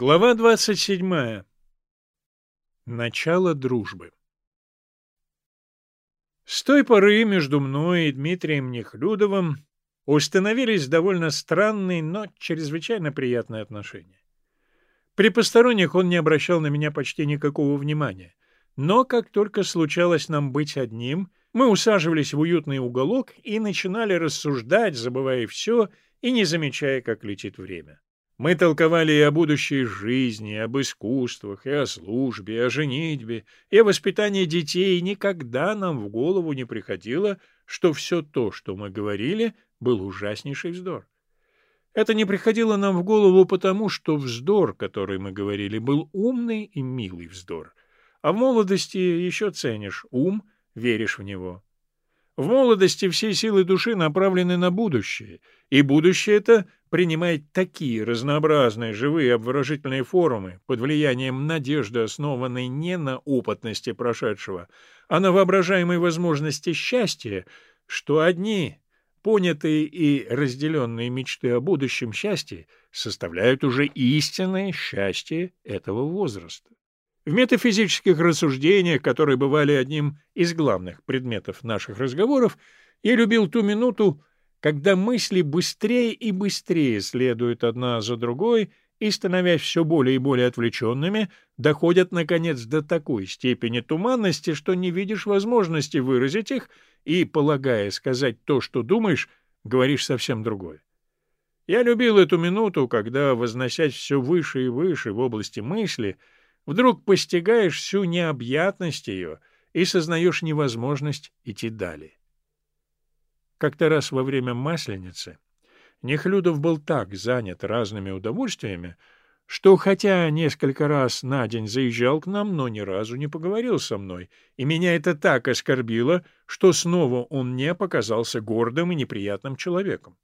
Глава 27. Начало дружбы. С той поры между мной и Дмитрием Нехлюдовым установились довольно странные, но чрезвычайно приятные отношения. При посторонних он не обращал на меня почти никакого внимания, но как только случалось нам быть одним, мы усаживались в уютный уголок и начинали рассуждать, забывая все и не замечая, как летит время. Мы толковали и о будущей жизни, и об искусствах, и о службе, и о женитьбе, и о воспитании детей, и никогда нам в голову не приходило, что все то, что мы говорили, был ужаснейший вздор. Это не приходило нам в голову потому, что вздор, который мы говорили, был умный и милый вздор. А в молодости еще ценишь ум, веришь в него. В молодости все силы души направлены на будущее, и будущее это принимает такие разнообразные живые обворожительные формы под влиянием надежды, основанной не на опытности прошедшего, а на воображаемой возможности счастья, что одни понятые и разделенные мечты о будущем счастье составляют уже истинное счастье этого возраста. В метафизических рассуждениях, которые бывали одним из главных предметов наших разговоров, я любил ту минуту, когда мысли быстрее и быстрее следуют одна за другой и, становясь все более и более отвлеченными, доходят, наконец, до такой степени туманности, что не видишь возможности выразить их и, полагая сказать то, что думаешь, говоришь совсем другое. Я любил эту минуту, когда, возносясь все выше и выше в области мысли, — вдруг постигаешь всю необъятность ее и сознаешь невозможность идти далее. Как-то раз во время Масленицы Нехлюдов был так занят разными удовольствиями, что, хотя несколько раз на день заезжал к нам, но ни разу не поговорил со мной, и меня это так оскорбило, что снова он мне показался гордым и неприятным человеком.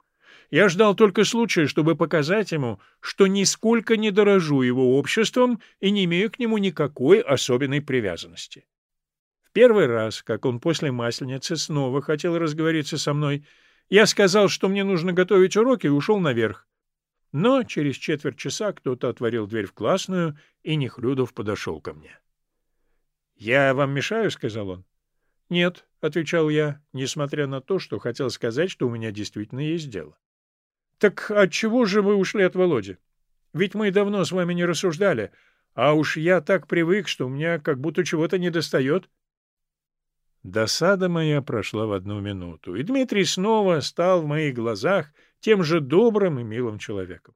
Я ждал только случая, чтобы показать ему, что нисколько не дорожу его обществом и не имею к нему никакой особенной привязанности. В первый раз, как он после Масленицы снова хотел разговориться со мной, я сказал, что мне нужно готовить уроки, и ушел наверх. Но через четверть часа кто-то отворил дверь в классную, и Нехлюдов подошел ко мне. — Я вам мешаю? — сказал он. — Нет, — отвечал я, несмотря на то, что хотел сказать, что у меня действительно есть дело. Так отчего же вы ушли от Володи? Ведь мы давно с вами не рассуждали, а уж я так привык, что у меня как будто чего-то недостает. Досада моя прошла в одну минуту, и Дмитрий снова стал в моих глазах тем же добрым и милым человеком.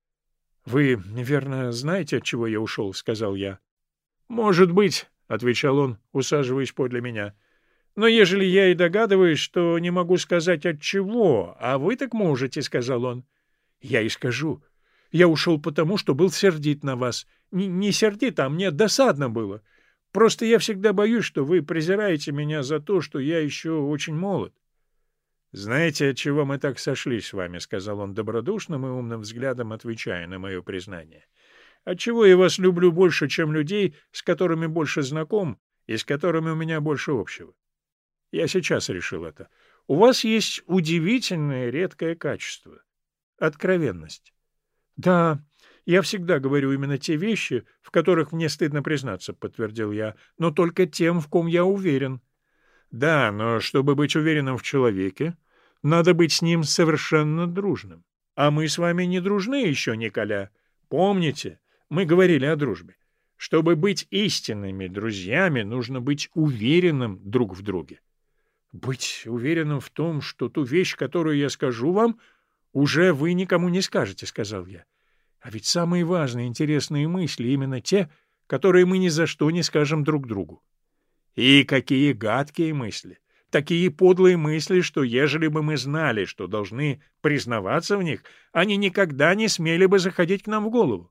— Вы, наверное, знаете, от чего я ушел, — сказал я. — Может быть, — отвечал он, усаживаясь подле меня. — но ежели я и догадываюсь, что не могу сказать от чего, а вы так можете, — сказал он. — Я и скажу. Я ушел потому, что был сердит на вас. Н не сердит, а мне досадно было. Просто я всегда боюсь, что вы презираете меня за то, что я еще очень молод. — Знаете, от чего мы так сошлись с вами, — сказал он добродушным и умным взглядом, отвечая на мое признание. — Отчего я вас люблю больше, чем людей, с которыми больше знаком и с которыми у меня больше общего. Я сейчас решил это. У вас есть удивительное редкое качество — откровенность. Да, я всегда говорю именно те вещи, в которых мне стыдно признаться, — подтвердил я, — но только тем, в ком я уверен. Да, но чтобы быть уверенным в человеке, надо быть с ним совершенно дружным. А мы с вами не дружны еще, Николя. Помните, мы говорили о дружбе. Чтобы быть истинными друзьями, нужно быть уверенным друг в друге. Быть уверенным в том, что ту вещь, которую я скажу вам, уже вы никому не скажете, — сказал я. А ведь самые важные интересные мысли именно те, которые мы ни за что не скажем друг другу. И какие гадкие мысли! Такие подлые мысли, что ежели бы мы знали, что должны признаваться в них, они никогда не смели бы заходить к нам в голову.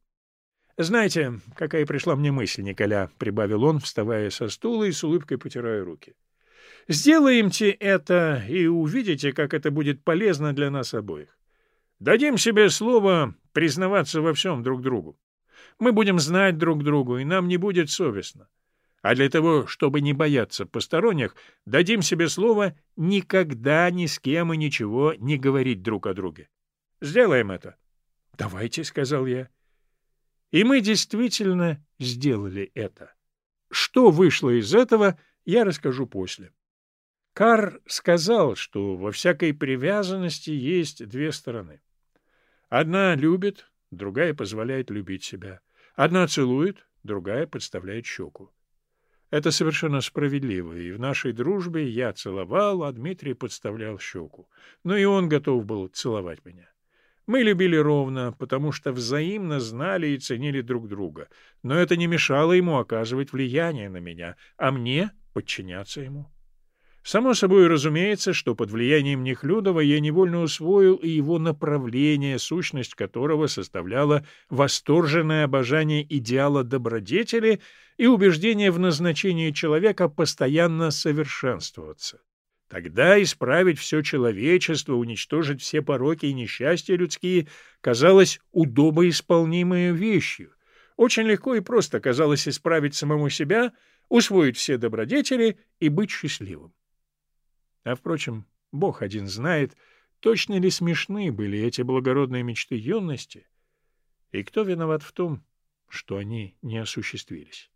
«Знаете, какая пришла мне мысль, Николя?» — прибавил он, вставая со стула и с улыбкой потирая руки. — Сделаемте это и увидите, как это будет полезно для нас обоих. Дадим себе слово признаваться во всем друг другу. Мы будем знать друг другу, и нам не будет совестно. А для того, чтобы не бояться посторонних, дадим себе слово никогда ни с кем и ничего не говорить друг о друге. Сделаем это. — Давайте, — сказал я. И мы действительно сделали это. Что вышло из этого, я расскажу после. Кар сказал, что во всякой привязанности есть две стороны. Одна любит, другая позволяет любить себя. Одна целует, другая подставляет щеку. Это совершенно справедливо, и в нашей дружбе я целовал, а Дмитрий подставлял щеку. Но и он готов был целовать меня. Мы любили ровно, потому что взаимно знали и ценили друг друга, но это не мешало ему оказывать влияние на меня, а мне подчиняться ему. Само собой разумеется, что под влиянием Нехлюдова я невольно усвоил и его направление, сущность которого составляла восторженное обожание идеала добродетели и убеждение в назначении человека постоянно совершенствоваться. Тогда исправить все человечество, уничтожить все пороки и несчастья людские казалось удобоисполнимой вещью. Очень легко и просто казалось исправить самому себя, усвоить все добродетели и быть счастливым. А, впрочем, Бог один знает, точно ли смешны были эти благородные мечты юности, и кто виноват в том, что они не осуществились.